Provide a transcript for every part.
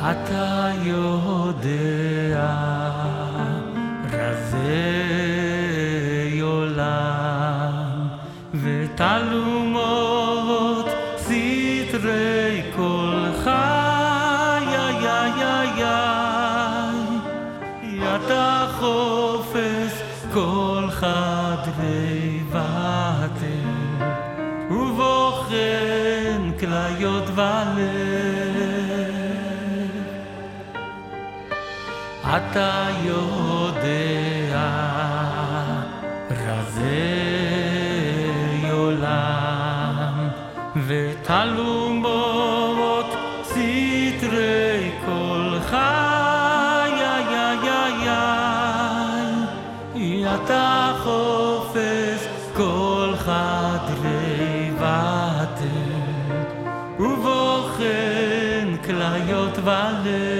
אתה יודע, רזי עולם, ותלומות סתרי כל חי, אתה חופש כל חדרי בטל, ובוחן כליות ולב. אתה יודע, רזי עולם, ותלומות סתרי כל חיי, אתה חופש כל חדרי ותן, ובוחן כליות ולב.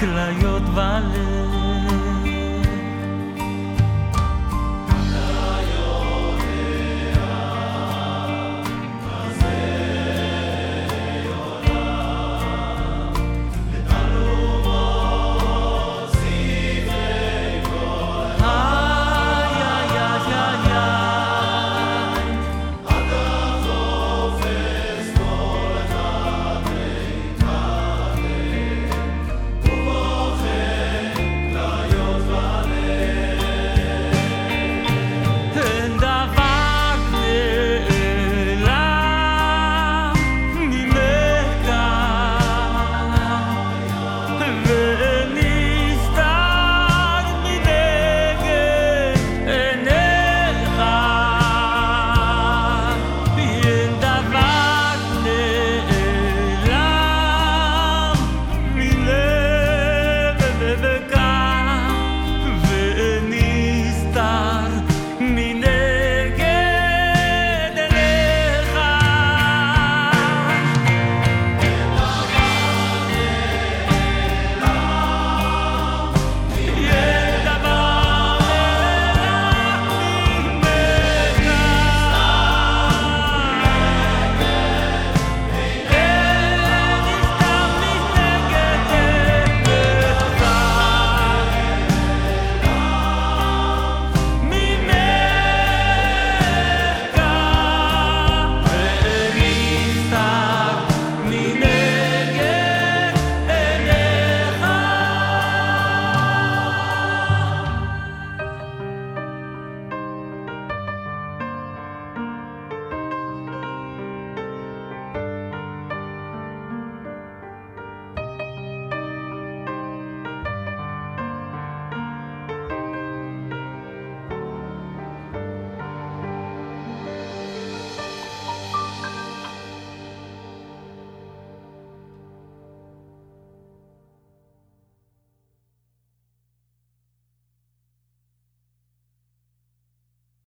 כליות ולב.